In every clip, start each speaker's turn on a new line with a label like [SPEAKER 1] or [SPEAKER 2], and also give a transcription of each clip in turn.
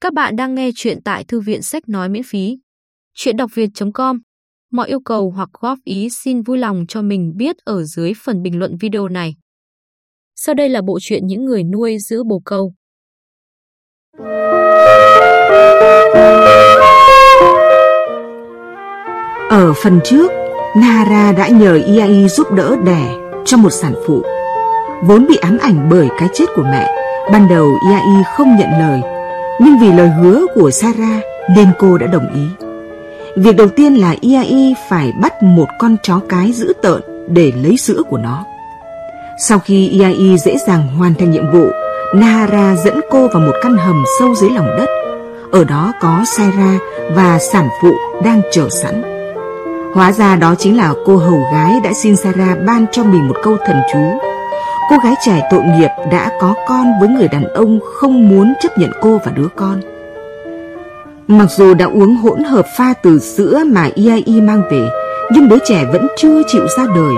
[SPEAKER 1] Các bạn đang nghe chuyện tại thư viện sách nói miễn phí. Chuyện đọc việt.com Mọi yêu cầu hoặc góp ý xin vui lòng cho mình biết ở dưới phần bình luận video này. Sau đây là bộ truyện những người nuôi giữ bồ câu.
[SPEAKER 2] Ở phần trước, Nara đã nhờ Iai giúp đỡ đẻ cho một sản phụ. Vốn bị ám ảnh bởi cái chết của mẹ, ban đầu Iai không nhận lời nhưng vì lời hứa của Sarah nên cô đã đồng ý. Việc đầu tiên là IAI phải bắt một con chó cái dữ tợn để lấy sữa của nó. Sau khi IAI dễ dàng hoàn thành nhiệm vụ, Nahara dẫn cô vào một căn hầm sâu dưới lòng đất. Ở đó có Sarah và sản phụ đang chờ sẵn. Hóa ra đó chính là cô hầu gái đã xin Sarah ban cho mình một câu thần chú Cô gái trẻ tội nghiệp đã có con với người đàn ông không muốn chấp nhận cô và đứa con. Mặc dù đã uống hỗn hợp pha từ sữa mà IAI mang về, nhưng đứa trẻ vẫn chưa chịu ra đời.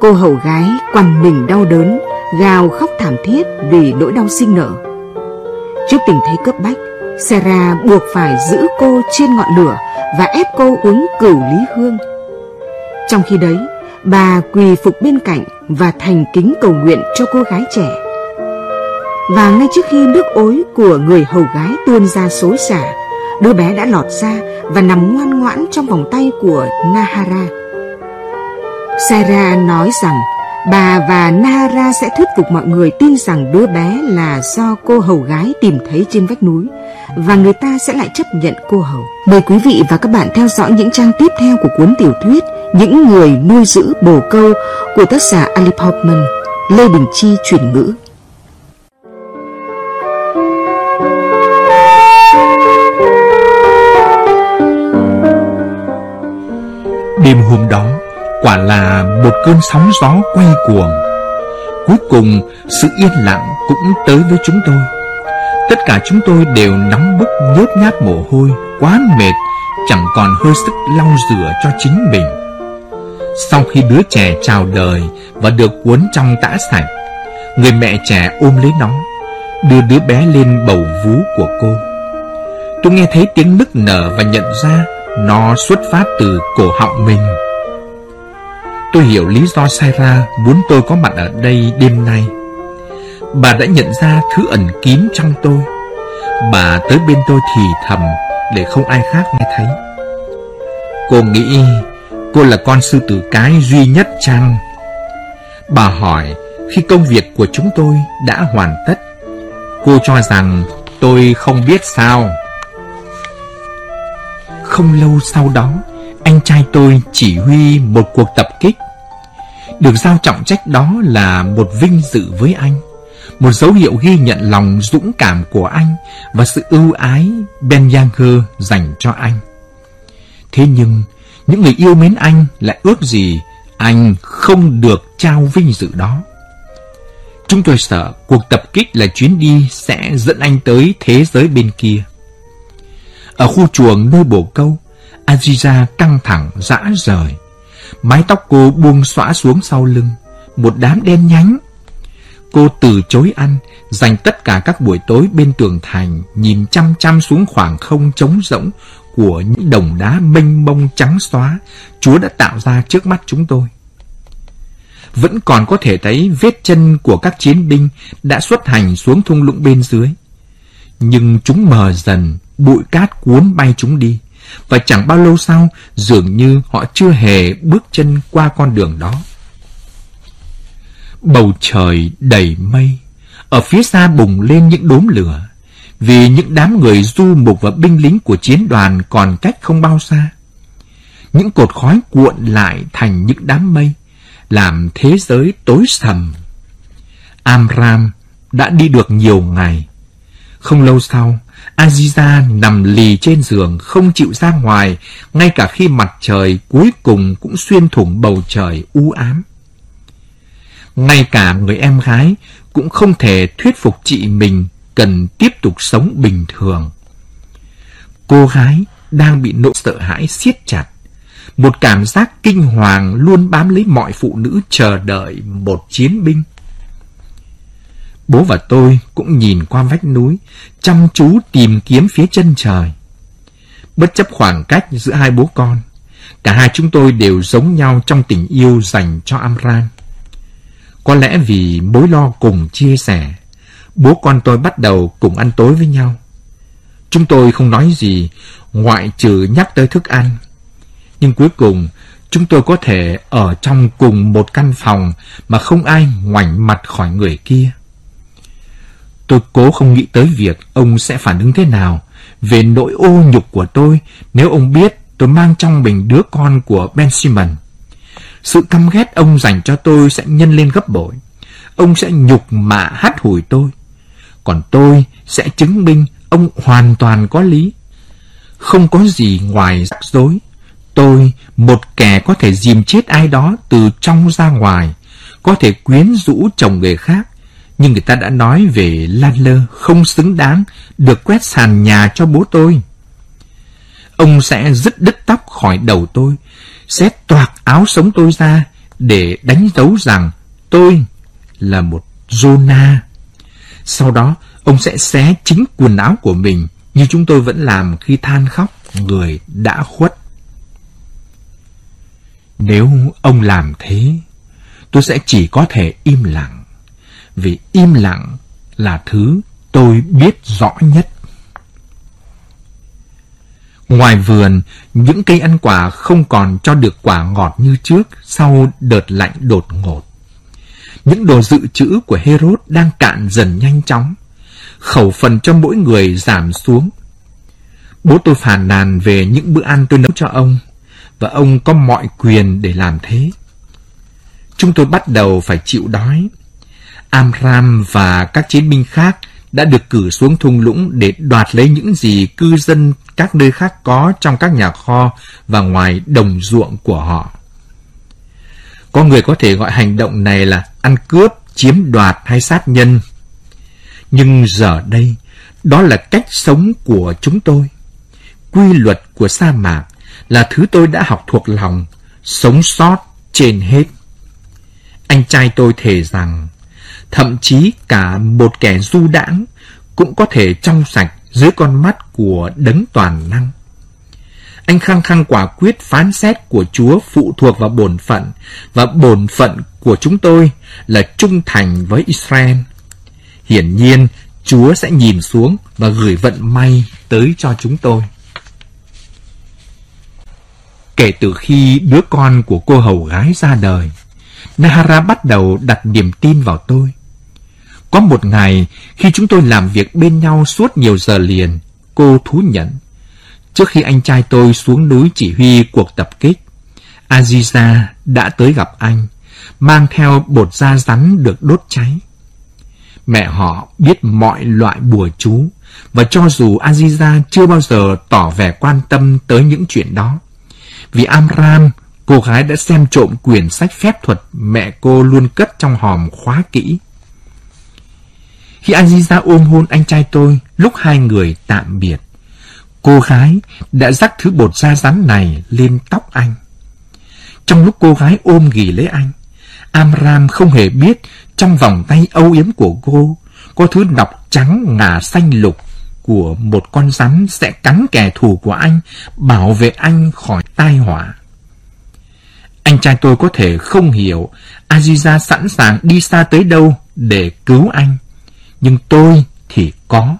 [SPEAKER 2] Cô hầu gái quằn mình đau đớn, gào khóc thảm thiết vì nỗi đau sinh nở. Trước tình thế cấp bách, Sarah buộc phải giữ cô trên ngọn lửa và ép cô uống cửu lý hương. Trong khi đấy, bà quỳ phục bên cạnh và thành kính cầu nguyện cho cô gái trẻ. Và ngay trước khi nước ối của người hầu gái tuôn ra xối xả, đứa bé đã lọt ra và nằm ngoan ngoãn trong vòng tay của Nahara. Sarah nói rằng bà và Nara sẽ thuyết phục mọi người tin rằng đứa bé là do cô hầu gái tìm thấy trên vách núi và người ta sẽ lại chấp nhận cô hầu. Mời quý vị và các bạn theo dõi những trang tiếp theo của cuốn tiểu thuyết những người nuôi giữ bồ câu của tác giả Ali Hoffman, Lê Đình Chi chuyển ngữ.
[SPEAKER 3] Đêm hôm đó, quả là một cơn sóng gió quay cuồng. Cuối cùng, sự yên lặng cũng tới với chúng tôi. Tất cả chúng tôi đều nóng bức nhớp nháp mồ hôi, quá mệt, chẳng còn hơi sức lau rửa cho chính mình. Sau khi đứa trẻ chào đời và được cuốn trong tã sạch, người mẹ trẻ ôm lấy nó, đưa đứa bé lên bầu vú của cô. Tôi nghe thấy tiếng nức nở và nhận ra nó xuất phát từ cổ họng mình. Tôi hiểu lý do Saira muốn tôi có mặt ở đây đêm nay. Bà đã nhận ra thứ ẩn kín trong tôi. Bà tới bên tôi thì thầm để không ai khác nghe thấy. Cô nghĩ Cô là con sư tử cái duy nhất chăng? Bà hỏi khi công việc của chúng tôi đã hoàn tất. Cô cho rằng tôi không biết sao. Không lâu sau đó, anh trai tôi chỉ huy một cuộc tập kích. Được giao trọng trách đó là một vinh dự với anh, một dấu hiệu ghi nhận lòng dũng cảm của anh và sự ưu ái Ben Yanger dành cho anh. Thế nhưng, những người yêu mến anh lại ước gì anh không được trao vinh dự đó. Chúng tôi sợ cuộc tập kích là chuyến đi sẽ dẫn anh tới thế giới bên kia. Ở khu chuồng nơi bồ câu, Aziza căng thẳng, dã rời. Mái tóc cô buông xõa xuống sau lưng, một đám đen nhánh. Cô từ chối ăn, dành tất cả các buổi tối bên tường thành, nhìn chăm chăm xuống khoảng không trống rỗng của những đồng đá mênh mông trắng xóa Chúa đã tạo ra trước mắt chúng tôi. Vẫn còn có thể thấy vết chân của các chiến binh đã xuất hành xuống thung lũng bên dưới. Nhưng chúng mờ dần, bụi cát cuốn bay chúng đi. Và chẳng bao lâu sau, dường như họ chưa hề bước chân qua con đường đó. Bầu trời đầy mây, ở phía xa bùng lên những đốm lửa vì những đám người du mục và binh lính của chiến đoàn còn cách không bao xa. Những cột khói cuộn lại thành những đám mây, làm thế giới tối sầm. Amram đã đi được nhiều ngày. Không lâu sau, Aziza nằm lì trên giường không chịu ra ngoài, ngay cả khi mặt trời cuối cùng cũng xuyên thủng bầu trời u ám. Ngay cả người em gái cũng không thể thuyết phục chị mình cần tiếp tục sống bình thường. Cô gái đang bị nỗi sợ hãi siết chặt. Một cảm giác kinh hoàng luôn bám lấy mọi phụ nữ chờ đợi một chiến binh. Bố và tôi cũng nhìn qua vách núi, chăm chú tìm kiếm phía chân trời. Bất chấp khoảng cách giữa hai bố con, cả hai chúng tôi đều giống nhau trong tình yêu dành cho Amran. Có lẽ vì mối lo cùng chia sẻ, bố con tôi bắt đầu cùng ăn tối với nhau. Chúng tôi không nói gì, ngoại trừ nhắc tới thức ăn. Nhưng cuối cùng, chúng tôi có thể ở trong cùng một căn phòng mà không ai ngoảnh mặt khỏi người kia. Tôi cố không nghĩ tới việc ông sẽ phản ứng thế nào về nỗi ô nhục của tôi nếu ông biết tôi mang trong mình đứa con của Ben Simon. Sự căm ghét ông dành cho tôi sẽ nhân lên gấp bội. Ông sẽ nhục mạ hắt hủi tôi. Còn tôi sẽ chứng minh ông hoàn toàn có lý. Không có gì ngoài rắc rối. Tôi, một kẻ có thể dìm chết ai đó từ trong ra ngoài, có thể quyến rũ chồng người khác, nhưng người ta đã nói về Lan Lơ không xứng đáng được quét sàn nhà cho bố tôi. Ông sẽ dứt đứt tóc khỏi đầu tôi, sẽ toạc áo sống tôi ra để đánh dấu rằng tôi là một Jonah. Sau đó, ông sẽ xé chính quần áo của mình như chúng tôi vẫn làm khi than khóc người đã khuất. Nếu ông làm thế, tôi sẽ chỉ có thể im lặng, vì im lặng là thứ tôi biết rõ nhất. Ngoài vườn, những cây ăn quả không còn cho được quả ngọt như trước sau đợt lạnh đột ngột. Những đồ dự trữ của Herod đang cạn dần nhanh chóng. Khẩu phần cho mỗi người giảm xuống. Bố tôi phàn nàn về những bữa ăn tôi nấu cho ông, và ông có mọi quyền để làm thế. Chúng tôi bắt đầu phải chịu đói. Amram và các chiến binh khác đã được cử xuống thung lũng để đoạt lấy những gì cư dân các nơi khác có trong các nhà kho và ngoài đồng ruộng của họ. Có người có thể gọi hành động này là ăn cướp, chiếm đoạt hay sát nhân. Nhưng giờ đây, đó là cách sống của chúng tôi. Quy luật của sa mạc là thứ tôi đã học thuộc lòng, sống sót trên hết. Anh trai tôi thề rằng, thậm chí cả một kẻ du đãng cũng có thể trong sạch dưới con mắt của đấng toàn năng. Anh khăng khăng quả quyết phán xét của Chúa phụ thuộc vào bổn phận và bổn phận của chúng tôi là trung thành với Israel. Hiển nhiên, Chúa sẽ nhìn xuống và gửi vận may tới cho chúng tôi. Kể từ khi đứa con của cô hầu gái ra đời, Nahara bắt đầu đặt niềm tin vào tôi. Có một ngày, khi chúng tôi làm việc bên nhau suốt nhiều giờ liền, cô thú nhận. Trước khi anh trai tôi xuống núi chỉ huy cuộc tập kích, Aziza đã tới gặp anh, mang theo bột da rắn được đốt cháy. Mẹ họ biết mọi loại bùa chú, và cho dù Aziza chưa bao giờ tỏ vẻ quan tâm tới những chuyện đó, vì Amram, cô gái đã xem trộm quyển sách phép thuật mẹ cô luôn cất trong hòm khóa kỹ. Khi Aziza ôm hôn anh trai tôi, lúc hai người tạm biệt, cô gái đã rắc thứ bột da rắn này lên tóc anh. Trong lúc cô gái ôm ghì lấy anh, Amram không hề biết trong vòng tay âu yếm của cô có thứ nọc trắng ngà xanh lục của một con rắn sẽ cắn kẻ thù của anh, bảo vệ anh khỏi tai họa. Anh trai tôi có thể không hiểu Aziza sẵn sàng đi xa tới đâu để cứu anh, nhưng tôi thì có.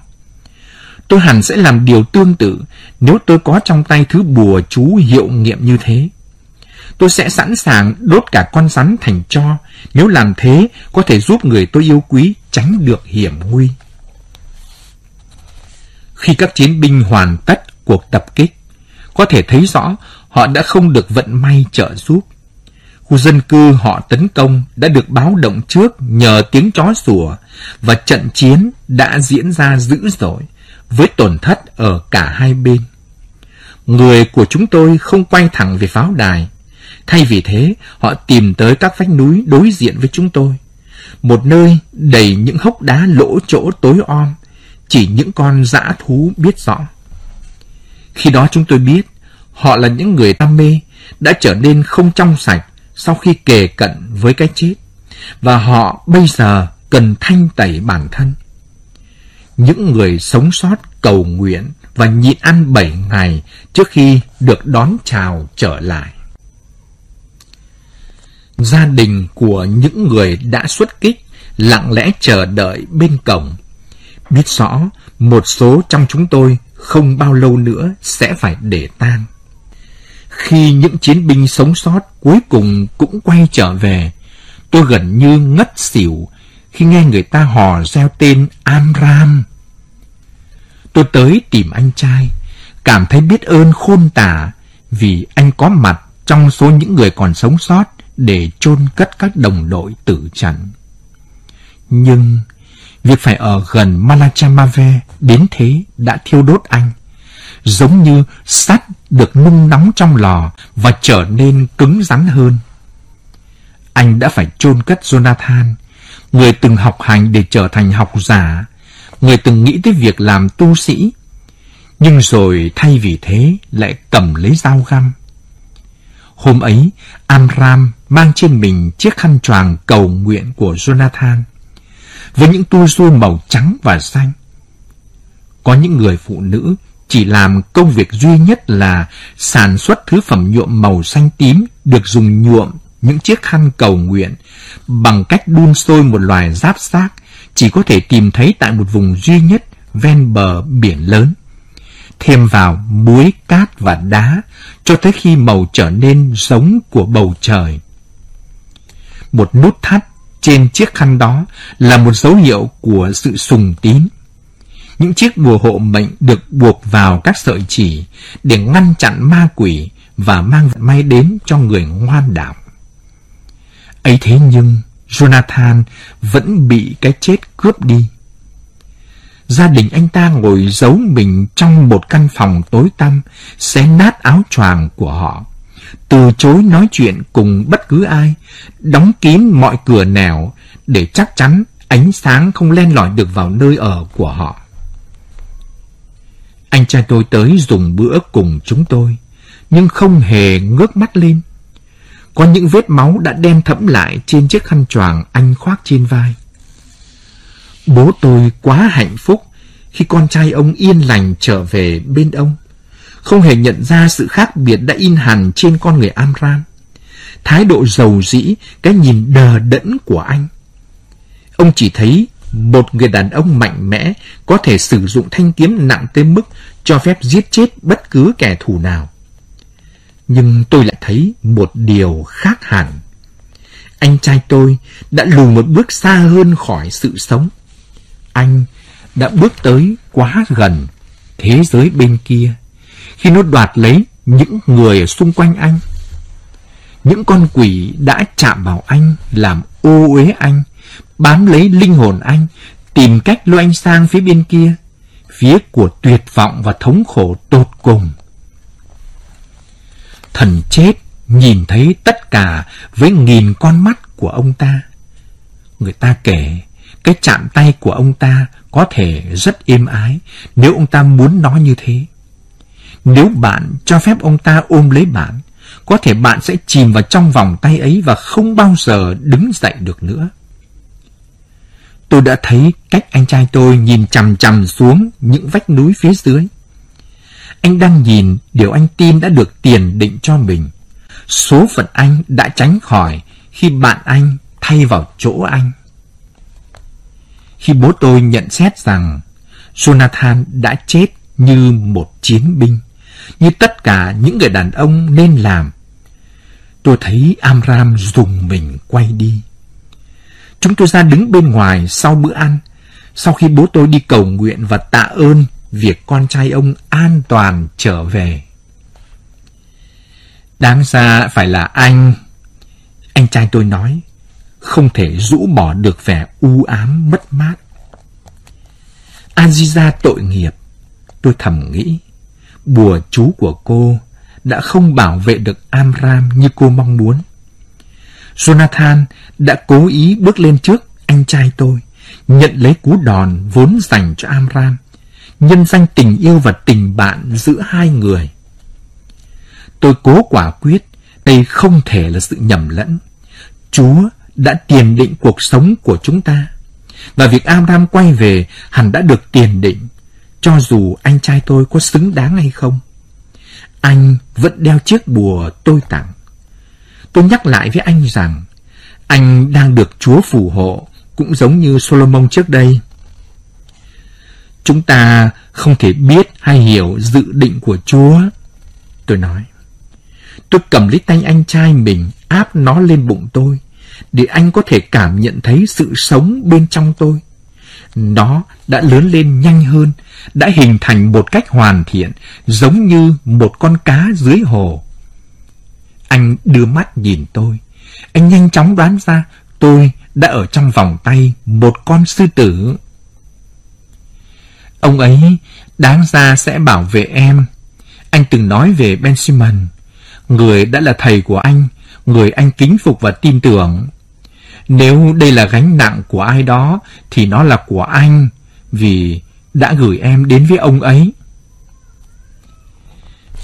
[SPEAKER 3] Tôi hẳn sẽ làm điều tương tự nếu tôi có trong tay thứ bùa chú hiệu nghiệm như thế. Tôi sẽ sẵn sàng đốt cả con rắn thành cho nếu làm thế có thể giúp người tôi yêu quý tránh được hiểm nguy. Khi các chiến binh hoàn tất cuộc tập kích, có thể thấy rõ họ đã không được vận may trợ giúp. Khu dân cư họ tấn công đã được báo động trước nhờ tiếng chó sủa và trận chiến đã diễn ra dữ dội với tổn thất ở cả hai bên. Người của chúng tôi không quay thẳng về pháo đài. Thay vì thế, họ tìm tới các vách núi đối diện với chúng tôi. Một nơi đầy những hốc đá lỗ chỗ tối om chỉ những con dã thú biết rõ. Khi đó chúng tôi biết họ là những người đam mê đã trở nên không trong sạch sau khi kề cận với cái chết. Và họ bây giờ cần thanh tẩy bản thân. Những người sống sót cầu nguyện và nhịn ăn bảy ngày trước khi được đón chào trở lại. Gia đình của những người đã xuất kích lặng lẽ chờ đợi bên cổng. Biết rõ một số trong chúng tôi không bao lâu nữa sẽ phải để tang. Khi những chiến binh sống sót cuối cùng cũng quay trở về, tôi gần như ngất xỉu khi nghe người ta hò reo tên Amram. Tôi tới tìm anh trai, cảm thấy biết ơn khôn tả vì anh có mặt trong số những người còn sống sót để chôn cất các đồng đội tử trận. Nhưng việc phải ở gần Malachamave đến thế đã thiêu đốt anh, giống như sắt được nung nóng trong lò và trở nên cứng rắn hơn. Anh đã phải chôn cất Jonathan, người từng học hành để trở thành học giả, người từng nghĩ tới việc làm tu sĩ, nhưng rồi thay vì thế lại cầm lấy dao găm. Hôm ấy, Amram mang trên mình chiếc khăn choàng cầu nguyện của Jonathan, với những tu du màu trắng và xanh. Có những người phụ nữ chỉ làm công việc duy nhất là sản xuất thứ phẩm nhuộm màu xanh tím được dùng nhuộm những chiếc khăn cầu nguyện bằng cách đun sôi một loài giáp xác chỉ có thể tìm thấy tại một vùng duy nhất ven bờ biển lớn. Thêm vào muối, cát và đá cho tới khi màu trở nên giống của bầu trời. Một nút thắt trên chiếc khăn đó là một dấu hiệu của sự sùng tín. Những chiếc bùa hộ mệnh được buộc vào các sợi chỉ để ngăn chặn ma quỷ và mang vận may đến cho người ngoan đạo. ấy thế nhưng, Jonathan vẫn bị cái chết cướp đi. Gia đình anh ta ngồi giấu mình trong một căn phòng tối tăm, xé nát áo choàng của họ, từ chối nói chuyện cùng bất cứ ai, đóng kín mọi cửa nẻo để chắc chắn ánh sáng không len lỏi được vào nơi ở của họ. Anh trai tôi tới dùng bữa cùng chúng tôi, nhưng không hề ngước mắt lên. Có những vết máu đã đen thẫm lại trên chiếc khăn choàng anh khoác trên vai. Bố tôi quá hạnh phúc khi con trai ông yên lành trở về bên ông. Không hề nhận ra sự khác biệt đã in hẳn trên con người Amram. Thái độ giàu dĩ, cái nhìn đờ đẫn của anh. Ông chỉ thấy một người đàn ông mạnh mẽ có thể sử dụng thanh kiếm nặng tới mức cho phép giết chết bất cứ kẻ thù nào. Nhưng tôi lại thấy một điều khác hẳn. Anh trai tôi đã lùi một bước xa hơn khỏi sự sống. Anh đã bước tới quá gần thế giới bên kia khi nó đoạt lấy những người xung quanh anh. Những con quỷ đã chạm vào anh làm ô uế anh, bám lấy linh hồn anh, tìm cách lôi anh sang phía bên kia, phía của tuyệt vọng và thống khổ tột cùng. Thần chết nhìn thấy tất cả với nghìn con mắt của ông ta. Người ta kể, cái chạm tay của ông ta có thể rất êm ái nếu ông ta muốn nói như thế. Nếu bạn cho phép ông ta ôm lấy bạn, có thể bạn sẽ chìm vào trong vòng tay ấy và không bao giờ đứng dậy được nữa. Tôi đã thấy cách anh trai tôi nhìn chằm chằm xuống những vách núi phía dưới. Anh đang nhìn điều anh tin đã được tiền định cho mình. Số phận anh đã tránh khỏi khi bạn anh thay vào chỗ anh. Khi bố tôi nhận xét rằng Jonathan đã chết như một chiến binh, như tất cả những người đàn ông nên làm, tôi thấy Amram dùng mình quay đi. Chúng tôi ra đứng bên ngoài sau bữa ăn, sau khi bố tôi đi cầu nguyện và tạ ơn việc con trai ông an toàn trở về. Đáng ra phải là anh. Anh trai tôi nói, không thể rũ bỏ được vẻ u ám mất mát. Aziza tội nghiệp, tôi thầm nghĩ, bùa chú của cô đã không bảo vệ được Amram như cô mong muốn. Jonathan đã cố ý bước lên trước anh trai tôi, nhận lấy cú đòn vốn dành cho Amram, nhân danh tình yêu và tình bạn giữa hai người. Tôi cố quả quyết, đây không thể là sự nhầm lẫn. Chúa đã tiền định cuộc sống của chúng ta. Và việc Amram quay về hẳn đã được tiền định, cho dù anh trai tôi có xứng đáng hay không. Anh vẫn đeo chiếc bùa tôi tặng. Tôi nhắc lại với anh rằng, anh đang được Chúa phù hộ, cũng giống như Solomon trước đây. Chúng ta không thể biết hay hiểu dự định của Chúa. Tôi nói. Tôi cầm lấy tay anh trai mình, áp nó lên bụng tôi, để anh có thể cảm nhận thấy sự sống bên trong tôi. Nó đã lớn lên nhanh hơn, đã hình thành một cách hoàn thiện, giống như một con cá dưới hồ. Anh đưa mắt nhìn tôi. Anh nhanh chóng đoán ra tôi đã ở trong vòng tay một con sư tử. Ông ấy đáng ra sẽ bảo vệ em. Anh từng nói về Ben Simon, người đã là thầy của anh, người anh kính phục và tin tưởng. Nếu đây là gánh nặng của ai đó, thì nó là của anh, vì đã gửi em đến với ông ấy.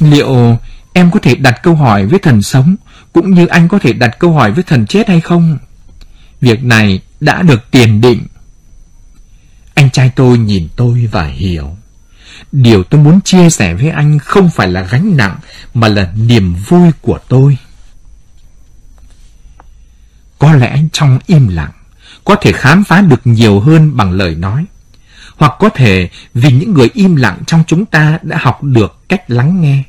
[SPEAKER 3] Liệu em có thể đặt câu hỏi với thần sống, cũng như anh có thể đặt câu hỏi với thần chết hay không? Việc này đã được tiền định. Anh trai tôi nhìn tôi và hiểu. Điều tôi muốn chia sẻ với anh không phải là gánh nặng, mà là niềm vui của tôi. Có lẽ trong im lặng, có thể khám phá được nhiều hơn bằng lời nói. Hoặc có thể vì những người im lặng trong chúng ta đã học được cách lắng nghe.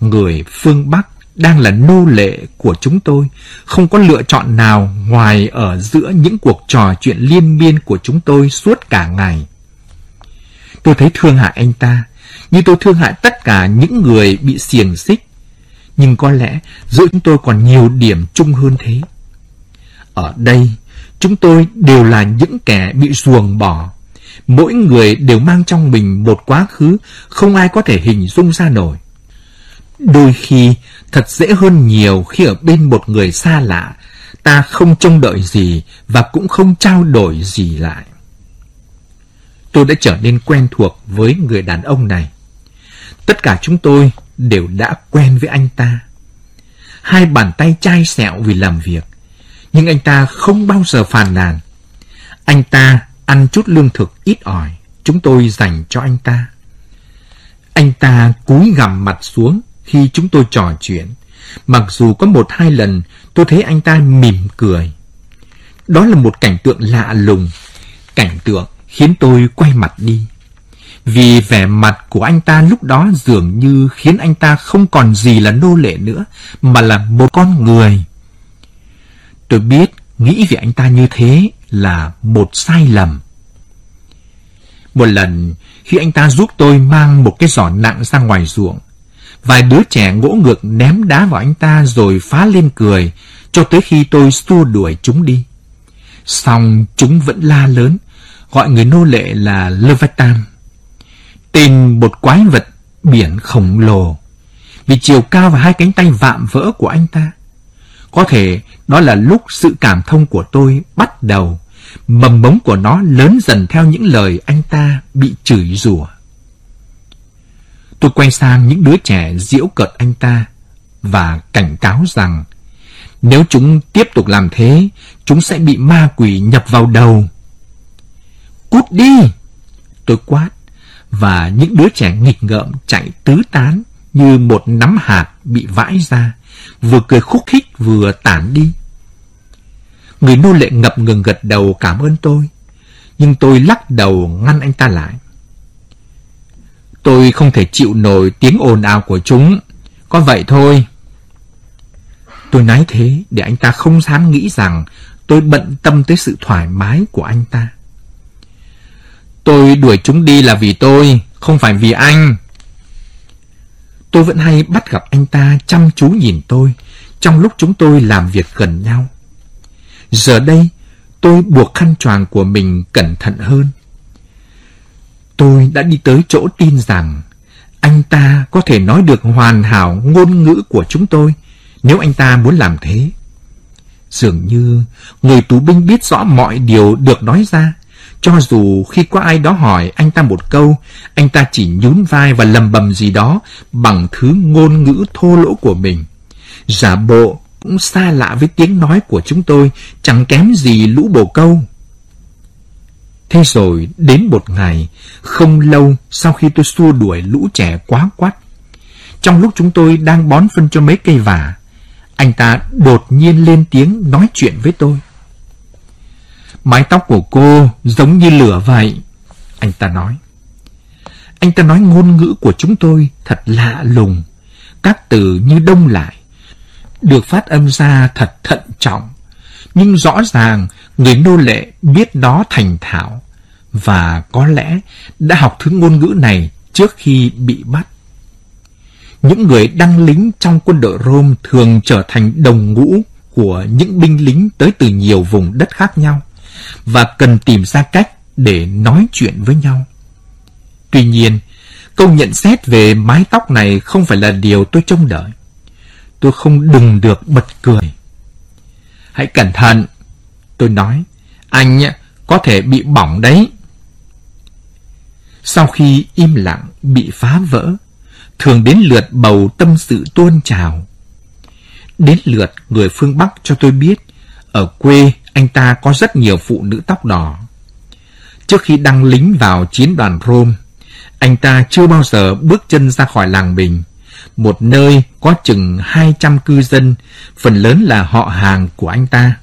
[SPEAKER 3] Người phương Bắc đang là nô lệ của chúng tôi, không có lựa chọn nào ngoài ở giữa những cuộc trò chuyện liên miên của chúng tôi suốt cả ngày. Tôi thấy thương hại anh ta, như tôi thương hại tất cả những người bị xiềng xích. Nhưng có lẽ giữa chúng tôi còn nhiều điểm chung hơn thế. Ở đây, chúng tôi đều là những kẻ bị ruồng bỏ. Mỗi người đều mang trong mình một quá khứ không ai có thể hình dung ra nổi. Đôi khi thật dễ hơn nhiều khi ở bên một người xa lạ, ta không trông đợi gì và cũng không trao đổi gì lại. Tôi đã trở nên quen thuộc với người đàn ông này. Tất cả chúng tôi đều đã quen với anh ta. Hai bàn tay chai sẹo vì làm việc, nhưng anh ta không bao giờ phàn nàn. Anh ta ăn chút lương thực ít ỏi, chúng tôi dành cho anh ta. Anh ta cúi gằm mặt xuống khi chúng tôi trò chuyện. Mặc dù có một hai lần tôi thấy anh ta mỉm cười. Đó là một cảnh tượng lạ lùng, cảnh tượng khiến tôi quay mặt đi. Vì vẻ mặt của anh ta lúc đó dường như khiến anh ta không còn gì là nô lệ nữa, mà là một con người. Tôi biết nghĩ về anh ta như thế là một sai lầm. Một lần, khi anh ta giúp tôi mang một cái giỏ nặng ra ngoài ruộng, vài đứa trẻ ngỗ ngược ném đá vào anh ta rồi phá lên cười, cho tới khi tôi xua đuổi chúng đi. Xong chúng vẫn la lớn, gọi người nô lệ là Leviathan. Tên một quái vật biển khổng lồ, vì chiều cao và hai cánh tay vạm vỡ của anh ta. Có thể đó là lúc sự cảm thông của tôi bắt đầu, mầm bóng của nó lớn dần theo những lời anh ta bị chửi rủa. Tôi quay sang những đứa trẻ diễu cợt anh ta và cảnh cáo rằng nếu chúng tiếp tục làm thế, chúng sẽ bị ma quỷ nhập vào đầu. Cút đi! Tôi quát, và những đứa trẻ nghịch ngợm chạy tứ tán như một nắm hạt bị vãi ra, vừa cười khúc khích vừa tản đi. Người nô lệ ngập ngừng gật đầu cảm ơn tôi, nhưng tôi lắc đầu ngăn anh ta lại. Tôi không thể chịu nổi tiếng ồn ào của chúng, có vậy thôi. Tôi nói thế để anh ta không dám nghĩ rằng tôi bận tâm tới sự thoải mái của anh ta. Tôi đuổi chúng đi là vì tôi, không phải vì anh. Tôi vẫn hay bắt gặp anh ta chăm chú nhìn tôi trong lúc chúng tôi làm việc gần nhau. Giờ đây, tôi buộc khăn choàng của mình cẩn thận hơn. Tôi đã đi tới chỗ tin rằng anh ta có thể nói được hoàn hảo ngôn ngữ của chúng tôi nếu anh ta muốn làm thế. Dường như người tù binh biết rõ mọi điều được nói ra, cho dù khi có ai đó hỏi anh ta một câu, anh ta chỉ nhún vai và lầm bầm gì đó bằng thứ ngôn ngữ thô lỗ của mình. Giả bộ cũng xa lạ với tiếng nói của chúng tôi, chẳng kém gì lũ bồ câu. Thế rồi đến một ngày, không lâu sau khi tôi xua đuổi lũ trẻ quá quát, trong lúc chúng tôi đang bón phân cho mấy cây vả, anh ta đột nhiên lên tiếng nói chuyện với tôi. Mái tóc của cô giống như lửa vậy, anh ta nói. Anh ta nói ngôn ngữ của chúng tôi thật lạ lùng, các từ như đông lại, được phát âm ra thật thận trọng, nhưng rõ ràng người nô lệ biết nó thành thạo và có lẽ đã học thứ ngôn ngữ này trước khi bị bắt. Những người đăng lính trong quân đội Rome thường trở thành đồng ngũ của những binh lính tới từ nhiều vùng đất khác nhau và cần tìm ra cách để nói chuyện với nhau. Tuy nhiên, câu nhận xét về mái tóc này không phải là điều tôi trông đợi. Tôi không đừng được bật cười. Hãy cẩn thận, tôi nói, anh có thể bị bỏng đấy. Sau khi im lặng bị phá vỡ, thường đến lượt bầu tâm sự tuôn trào. Đến lượt người phương Bắc cho tôi biết, ở quê anh ta có rất nhiều phụ nữ tóc đỏ. Trước khi đăng lính vào chiến đoàn Rome, anh ta chưa bao giờ bước chân ra khỏi làng Bình, một nơi có chừng 200 cư dân, phần lớn là họ hàng của anh ta.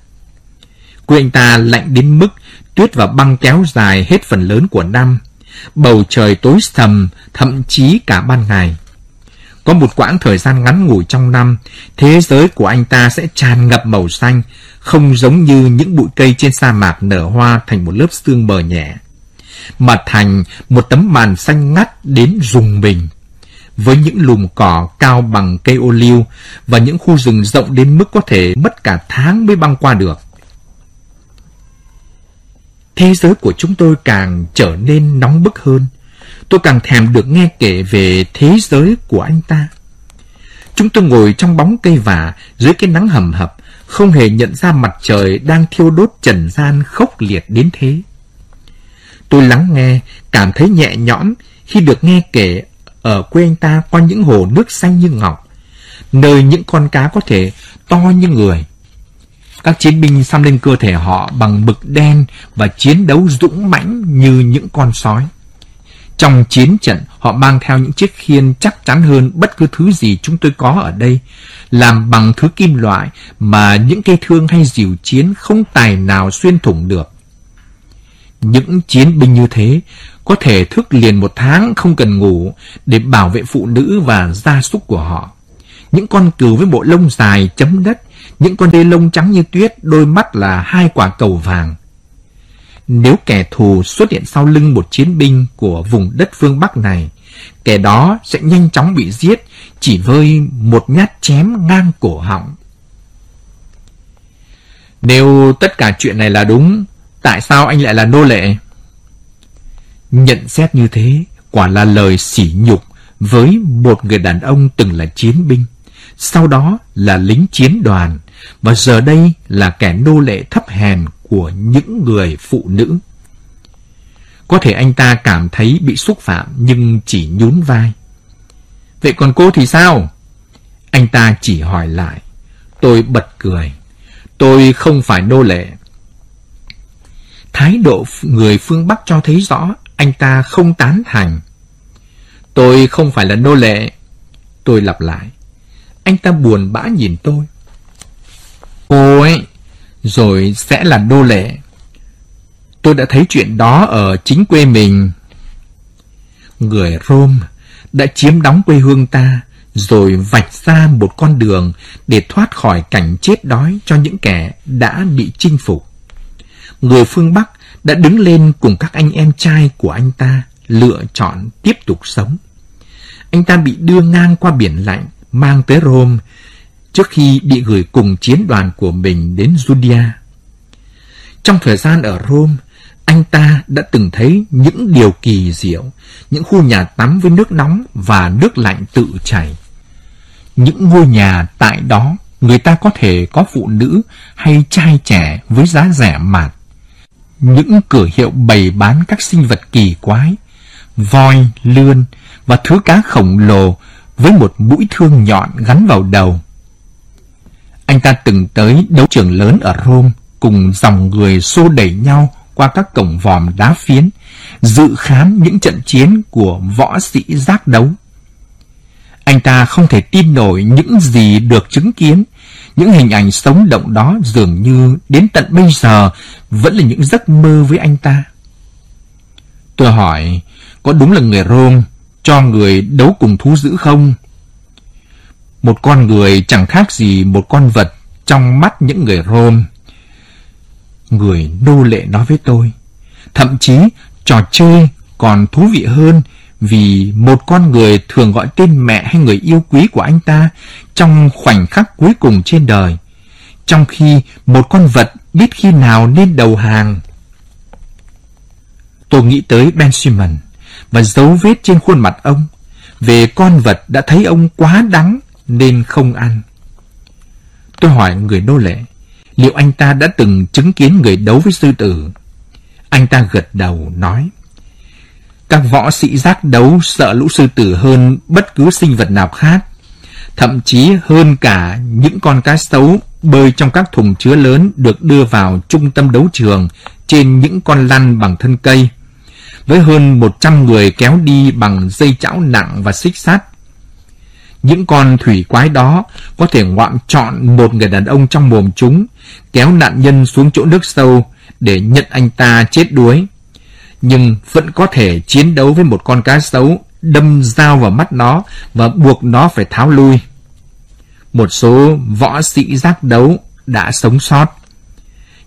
[SPEAKER 3] Quê anh ta lạnh đến mức tuyết và băng kéo dài hết phần lớn của năm, bầu trời tối sầm, thậm chí cả ban ngày. Có một quãng thời gian ngắn ngủi trong năm, thế giới của anh ta sẽ tràn ngập màu xanh, không giống như những bụi cây trên sa mạc nở hoa thành một lớp sương mờ nhẹ, mà thành một tấm màn xanh ngắt đến rùng mình. Với những lùm cỏ cao bằng cây ô liu và những khu rừng rộng đến mức có thể mất cả tháng mới băng qua được. Thế giới của chúng tôi càng trở nên nóng bức hơn. Tôi càng thèm được nghe kể về thế giới của anh ta. Chúng tôi ngồi trong bóng cây vả dưới cái nắng hầm hập, không hề nhận ra mặt trời đang thiêu đốt trần gian khốc liệt đến thế. Tôi lắng nghe, cảm thấy nhẹ nhõm khi được nghe kể ở quê anh ta qua những hồ nước xanh như ngọc, nơi những con cá có thể to như người. Các chiến binh xăm lên cơ thể họ bằng mực đen và chiến đấu dũng mãnh như những con sói. Trong chiến trận, họ mang theo những chiếc khiên chắc chắn hơn bất cứ thứ gì chúng tôi có ở đây, làm bằng thứ kim loại mà những cây thương hay dìu chiến không tài nào xuyên thủng được. Những chiến binh như thế có thể thức liền một tháng không cần ngủ để bảo vệ phụ nữ và gia súc của họ. Những con cừu với bộ lông dài chấm đất, những con đê lông trắng như tuyết, đôi mắt là hai quả cầu vàng. Nếu kẻ thù xuất hiện sau lưng một chiến binh của vùng đất phương Bắc này, kẻ đó sẽ nhanh chóng bị giết chỉ với một nhát chém ngang cổ họng. Nếu tất cả chuyện này là đúng, tại sao anh lại là nô lệ? Nhận xét như thế, quả là lời sỉ nhục với một người đàn ông từng là chiến binh, sau đó là lính chiến đoàn, và giờ đây là kẻ nô lệ thấp hèn của những người phụ nữ. Có thể anh ta cảm thấy bị xúc phạm nhưng chỉ nhún vai. Vậy còn cô thì sao? Anh ta chỉ hỏi lại. Tôi bật cười. Tôi không phải nô lệ. Thái độ người phương Bắc cho thấy rõ anh ta không tán thành. Tôi không phải là nô lệ. Tôi lặp lại. Anh ta buồn bã nhìn tôi. Cô ấy rồi sẽ là nô lệ. Tôi đã thấy chuyện đó ở chính quê mình. Người Rome đã chiếm đóng quê hương ta, rồi vạch ra một con đường để thoát khỏi cảnh chết đói cho những kẻ đã bị chinh phục. Người phương Bắc đã đứng lên cùng các anh em trai của anh ta lựa chọn tiếp tục sống. Anh ta bị đưa ngang qua biển lạnh, mang tới Rome, trước khi bị gửi cùng chiến đoàn của mình đến Judea. Trong thời gian ở Rome, anh ta đã từng thấy những điều kỳ diệu, những khu nhà tắm với nước nóng và nước lạnh tự chảy. Những ngôi nhà tại đó, người ta có thể có phụ nữ hay trai trẻ với giá rẻ mạt. Những cửa hiệu bày bán các sinh vật kỳ quái, voi, lươn và thứ cá khổng lồ với một mũi thương nhọn gắn vào đầu. Anh ta từng tới đấu trường lớn ở Rome cùng dòng người xô đẩy nhau qua các cổng vòm đá phiến, dự khám những trận chiến của võ sĩ giác đấu. Anh ta không thể tin nổi những gì được chứng kiến, những hình ảnh sống động đó dường như đến tận bây giờ vẫn là những giấc mơ với anh ta. Tôi hỏi, có đúng là người Rome cho người đấu cùng thú dữ không? Một con người chẳng khác gì một con vật trong mắt những người Rome. Người nô lệ nói với tôi, thậm chí trò chơi còn thú vị hơn vì một con người thường gọi tên mẹ hay người yêu quý của anh ta trong khoảnh khắc cuối cùng trên đời, trong khi một con vật biết khi nào nên đầu hàng. Tôi nghĩ tới Ben Simon và dấu vết trên khuôn mặt ông về con vật đã thấy ông quá đắng nên không ăn. Tôi hỏi người nô lệ, liệu anh ta đã từng chứng kiến người đấu với sư tử? Anh ta gật đầu nói, các võ sĩ giác đấu sợ lũ sư tử hơn bất cứ sinh vật nào khác, thậm chí hơn cả những con cá sấu bơi trong các thùng chứa lớn được đưa vào trung tâm đấu trường trên những con lăn bằng thân cây, với hơn 100 người kéo đi bằng dây chảo nặng và xích sắt. Những con thủy quái đó có thể ngoạm trọn một người đàn ông trong mồm chúng, kéo nạn nhân xuống chỗ nước sâu để nhận anh ta chết đuối. Nhưng vẫn có thể chiến đấu với một con cá sấu, đâm dao vào mắt nó và buộc nó phải tháo lui. Một số võ sĩ giác đấu đã sống sót.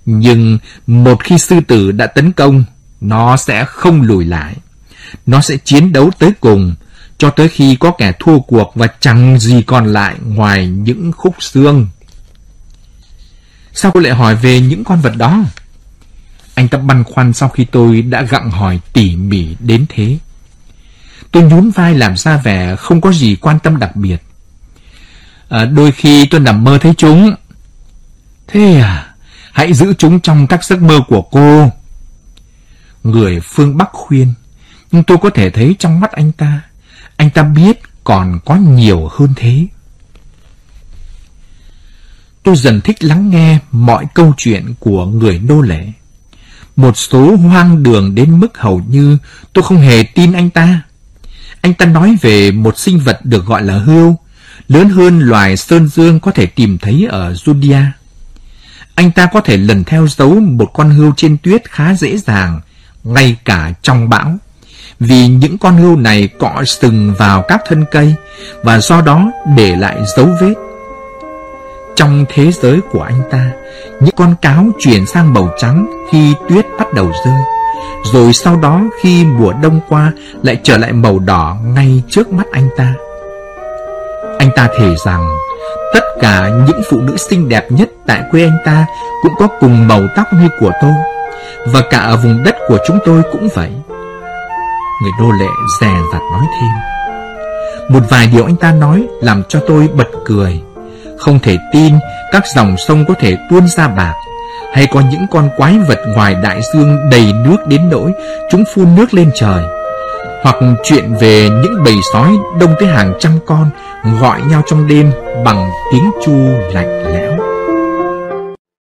[SPEAKER 3] Nhưng một khi sư tử đã tấn công, nó sẽ không lùi lại. Nó sẽ chiến đấu tới cùng, cho tới khi có kẻ thua cuộc và chẳng gì còn lại ngoài những khúc xương. Sao cô lại hỏi về những con vật đó? Anh ta băn khoăn sau khi tôi đã gặng hỏi tỉ mỉ đến thế. Tôi nhún vai làm ra vẻ không có gì quan tâm đặc biệt. À, đôi khi tôi nằm mơ thấy chúng. Thế à, hãy giữ chúng trong các giấc mơ của cô. Người phương Bắc khuyên, nhưng tôi có thể thấy trong mắt anh ta anh ta biết còn có nhiều hơn thế. Tôi dần thích lắng nghe mọi câu chuyện của người nô lệ. Một số hoang đường đến mức hầu như tôi không hề tin anh ta. Anh ta nói về một sinh vật được gọi là hươu, lớn hơn loài sơn dương có thể tìm thấy ở Judia. Anh ta có thể lần theo dấu một con hươu trên tuyết khá dễ dàng, ngay cả trong bão vì những con hươu này cọ sừng vào các thân cây và do đó để lại dấu vết. Trong thế giới của anh ta, những con cáo chuyển sang màu trắng khi tuyết bắt đầu rơi, rồi sau đó khi mùa đông qua lại trở lại màu đỏ ngay trước mắt anh ta. Anh ta thề rằng tất cả những phụ nữ xinh đẹp nhất tại quê anh ta cũng có cùng màu tóc như của tôi, và cả ở vùng đất của chúng tôi cũng vậy. Người đô lệ rè rặt nói thêm. Một vài điều anh ta nói Làm cho tôi bật cười. Không thể tin các dòng sông có thể tuôn ra bạc, Hay có những con quái vật ngoài đại dương đầy nước đến nỗi Chúng phun nước lên trời. Hoặc chuyện về những bầy sói đông tới hàng trăm con Gọi nhau trong đêm bằng tiếng chu lạnh lẽo